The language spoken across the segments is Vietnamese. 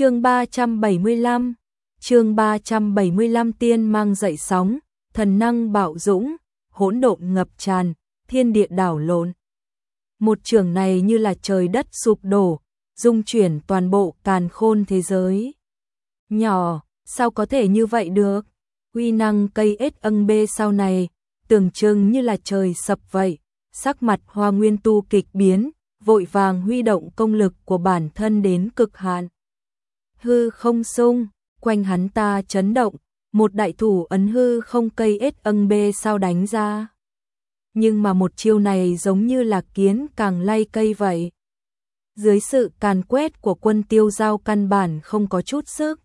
chương 375, chương 375 tiên mang dậy sóng, thần năng bạo dũng, hỗn độn ngập tràn, thiên địa đảo lộn. Một trường này như là trời đất sụp đổ, dung chuyển toàn bộ càn khôn thế giới. Nhỏ, sao có thể như vậy được? quy năng cây ết âng bê sau này, tưởng chừng như là trời sập vậy. Sắc mặt hoa nguyên tu kịch biến, vội vàng huy động công lực của bản thân đến cực hạn. Hư không sung, quanh hắn ta chấn động, một đại thủ ấn hư không cây ết âng bê sao đánh ra. Nhưng mà một chiêu này giống như là kiến càng lay cây vậy. Dưới sự càn quét của quân tiêu giao căn bản không có chút sức.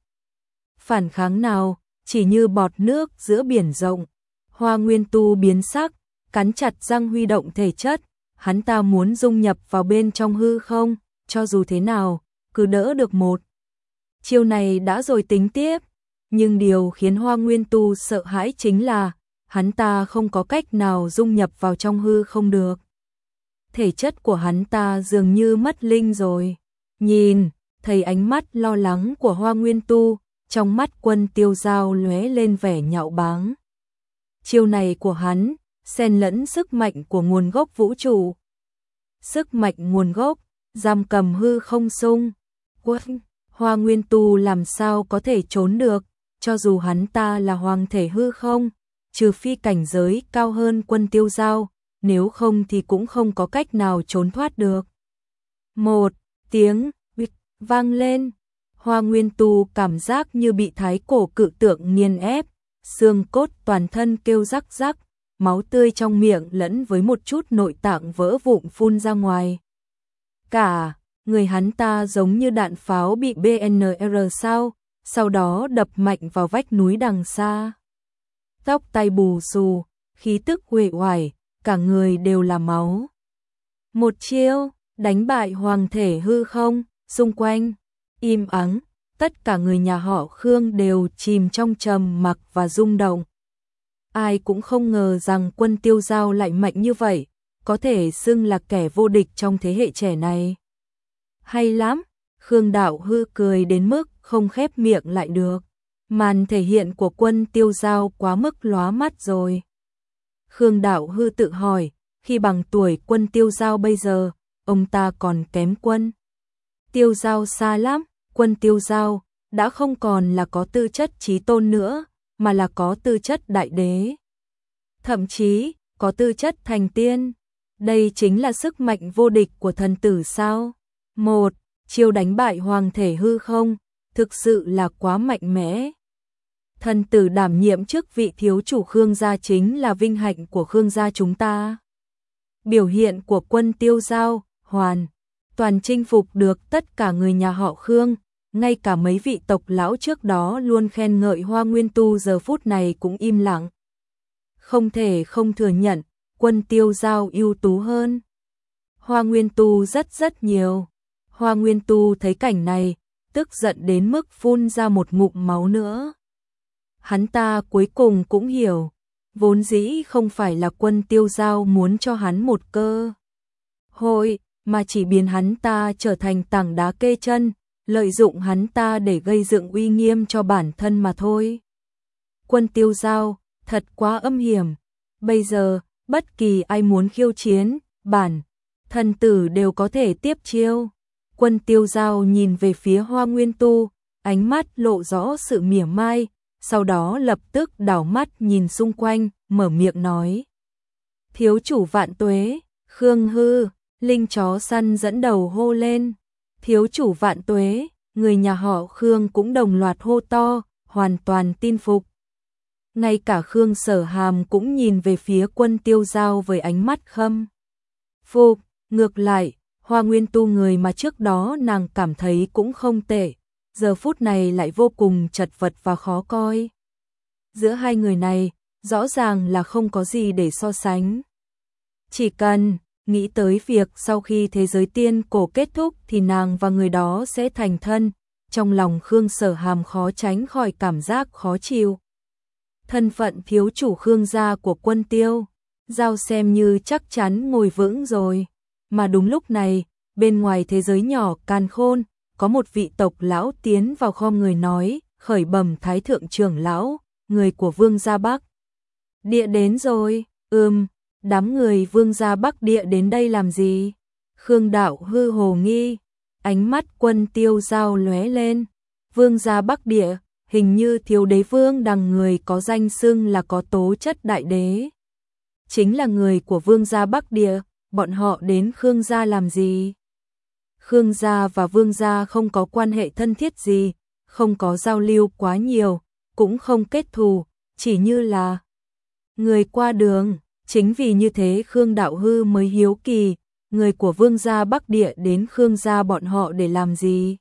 Phản kháng nào, chỉ như bọt nước giữa biển rộng. Hoa nguyên tu biến sắc, cắn chặt răng huy động thể chất, hắn ta muốn dung nhập vào bên trong hư không, cho dù thế nào, cứ đỡ được một. Chiêu này đã rồi tính tiếp, nhưng điều khiến Hoa Nguyên Tu sợ hãi chính là hắn ta không có cách nào dung nhập vào trong hư không được. Thể chất của hắn ta dường như mất linh rồi. Nhìn, thấy ánh mắt lo lắng của Hoa Nguyên Tu, trong mắt quân tiêu giao lóe lên vẻ nhạo báng. Chiêu này của hắn, xen lẫn sức mạnh của nguồn gốc vũ trụ. Sức mạnh nguồn gốc, giam cầm hư không sung. Quân, Hoa Nguyên Tu làm sao có thể trốn được, cho dù hắn ta là hoàng thể hư không, trừ phi cảnh giới cao hơn quân tiêu giao, nếu không thì cũng không có cách nào trốn thoát được. Một tiếng bịch vang lên, Hoa Nguyên Tu cảm giác như bị thái cổ cự tượng nghiền ép, xương cốt toàn thân kêu rắc rắc, máu tươi trong miệng lẫn với một chút nội tạng vỡ vụn phun ra ngoài. Cả, người hắn ta giống như đạn pháo bị BNR sao, sau đó đập mạnh vào vách núi đằng xa. Tóc tay bù xù, khí tức uể oải, cả người đều là máu. Một chiêu, đánh bại hoàng thể hư không, xung quanh, im ắng, tất cả người nhà họ Khương đều chìm trong trầm mặc và rung động. Ai cũng không ngờ rằng quân tiêu giao lại mạnh như vậy, có thể xưng là kẻ vô địch trong thế hệ trẻ này. Hay lắm, Khương Đạo Hư cười đến mức không khép miệng lại được. Màn thể hiện của quân tiêu giao quá mức lóa mắt rồi. Khương Đạo Hư tự hỏi, khi bằng tuổi quân tiêu giao bây giờ, ông ta còn kém quân. Tiêu giao xa lắm, quân tiêu giao, đã không còn là có tư chất trí tôn nữa, mà là có tư chất đại đế. Thậm chí, có tư chất thành tiên. Đây chính là sức mạnh vô địch của thần tử sao? Một, chiêu đánh bại hoàng thể hư không, thực sự là quá mạnh mẽ. Thần tử đảm nhiệm chức vị thiếu chủ Khương gia chính là vinh hạnh của Khương gia chúng ta. Biểu hiện của quân tiêu giao, hoàn, toàn chinh phục được tất cả người nhà họ Khương, ngay cả mấy vị tộc lão trước đó luôn khen ngợi Hoa Nguyên Tu giờ phút này cũng im lặng. Không thể không thừa nhận, quân tiêu giao ưu tú hơn. Hoa Nguyên Tu rất rất nhiều. Hoa Nguyên Tu thấy cảnh này, tức giận đến mức phun ra một ngụm máu nữa. Hắn ta cuối cùng cũng hiểu, vốn dĩ không phải là quân tiêu giao muốn cho hắn một cơ. Hội, mà chỉ biến hắn ta trở thành tảng đá kê chân, lợi dụng hắn ta để gây dựng uy nghiêm cho bản thân mà thôi. Quân tiêu giao, thật quá âm hiểm. Bây giờ, bất kỳ ai muốn khiêu chiến, bản, thần tử đều có thể tiếp chiêu. Quân tiêu giao nhìn về phía hoa nguyên tu, ánh mắt lộ rõ sự mỉa mai, sau đó lập tức đảo mắt nhìn xung quanh, mở miệng nói. Thiếu chủ vạn tuế, Khương Hư, Linh chó săn dẫn đầu hô lên thiếu chủ vạn tuế, người nhà họ Khương cũng đồng loạt hô to, hoàn toàn tin phục. Ngay cả Khương Sở Hàm cũng nhìn về phía quân tiêu giao với ánh mắt khâm. Phục, ngược lại, hoa nguyên tu người mà trước đó nàng cảm thấy cũng không tệ, giờ phút này lại vô cùng chật vật và khó coi. Giữa hai người này, rõ ràng là không có gì để so sánh. Chỉ cần nghĩ tới việc sau khi thế giới tiên cổ kết thúc thì nàng và người đó sẽ thành thân, trong lòng Khương Sở Hàm khó tránh khỏi cảm giác khó chịu. Thân phận thiếu chủ Khương gia của quân tiêu, giao xem như chắc chắn ngồi vững rồi, mà đúng lúc này, bên ngoài thế giới nhỏ can khôn, có một vị tộc lão tiến vào kho người nói, khởi bẩm thái thượng trưởng lão, người của vương gia Bắc. Địa đến rồi, ưm, đám người vương gia Bắc địa đến đây làm gì? Khương đạo hư hồ nghi, ánh mắt quân tiêu giao lóe lên, vương gia Bắc địa, hình như thiếu đế vương đằng người có danh xưng là có tố chất đại đế. Chính là người của vương gia Bắc địa, bọn họ đến Khương gia làm gì? Khương gia và vương gia không có quan hệ thân thiết gì, không có giao lưu quá nhiều, cũng không kết thù, chỉ như là người qua đường. Chính vì như thế Khương Đạo Hư mới hiếu kỳ, người của vương gia Bắc Địa đến Khương gia bọn họ để làm gì?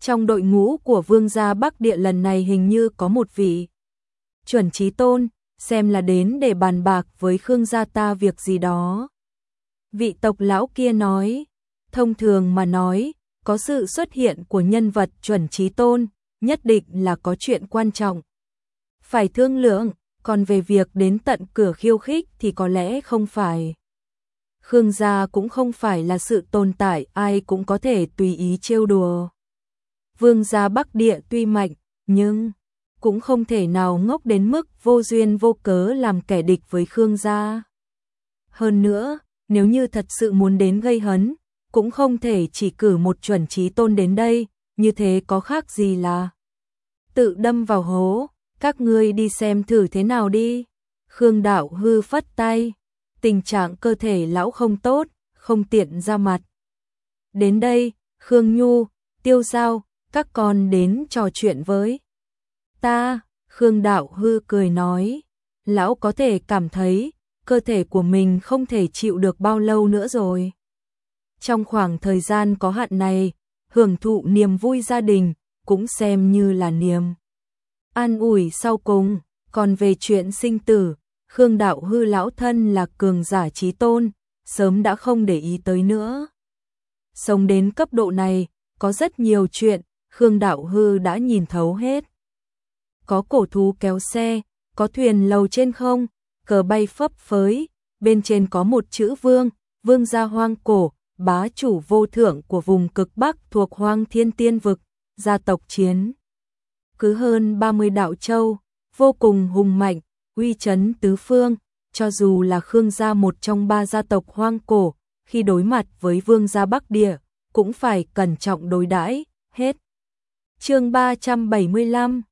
Trong đội ngũ của vương gia Bắc Địa lần này hình như có một vị chuẩn trí tôn, xem là đến để bàn bạc với Khương gia ta việc gì đó. Vị tộc lão kia nói, thông thường mà nói, có sự xuất hiện của nhân vật chuẩn trí tôn, nhất định là có chuyện quan trọng. Phải thương lượng, còn về việc đến tận cửa khiêu khích thì có lẽ không phải. Khương gia cũng không phải là sự tồn tại ai cũng có thể tùy ý trêu đùa. Vương gia Bắc Địa tuy mạnh, nhưng cũng không thể nào ngốc đến mức vô duyên vô cớ làm kẻ địch với Khương gia. Hơn nữa, nếu như thật sự muốn đến gây hấn, cũng không thể chỉ cử một chuẩn trí tôn đến đây, như thế có khác gì là tự đâm vào hố, các ngươi đi xem thử thế nào đi. Khương Đạo hư phất tay, tình trạng cơ thể lão không tốt, không tiện ra mặt. Đến đây, Khương Nhu, Tiêu Giao, các con đến trò chuyện với ta, Khương Đạo hư cười nói, lão có thể cảm thấy cơ thể của mình không thể chịu được bao lâu nữa rồi. Trong khoảng thời gian có hạn này, hưởng thụ niềm vui gia đình cũng xem như là niềm an ủi sau cùng, còn về chuyện sinh tử, Khương Đạo Hư lão thân là cường giả trí tôn, sớm đã không để ý tới nữa. Sống đến cấp độ này, có rất nhiều chuyện, Khương Đạo Hư đã nhìn thấu hết. Có cổ thú kéo xe, có thuyền lầu trên không, cờ bay phấp phới, bên trên có một chữ vương, vương gia hoang cổ, bá chủ vô thượng của vùng cực Bắc thuộc hoang thiên tiên vực, gia tộc chiến. Cứ hơn 30 đạo châu, vô cùng hùng mạnh, uy chấn tứ phương, cho dù là Khương gia một trong ba gia tộc hoang cổ, khi đối mặt với vương gia Bắc Địa, cũng phải cẩn trọng đối đãi hết. chương 375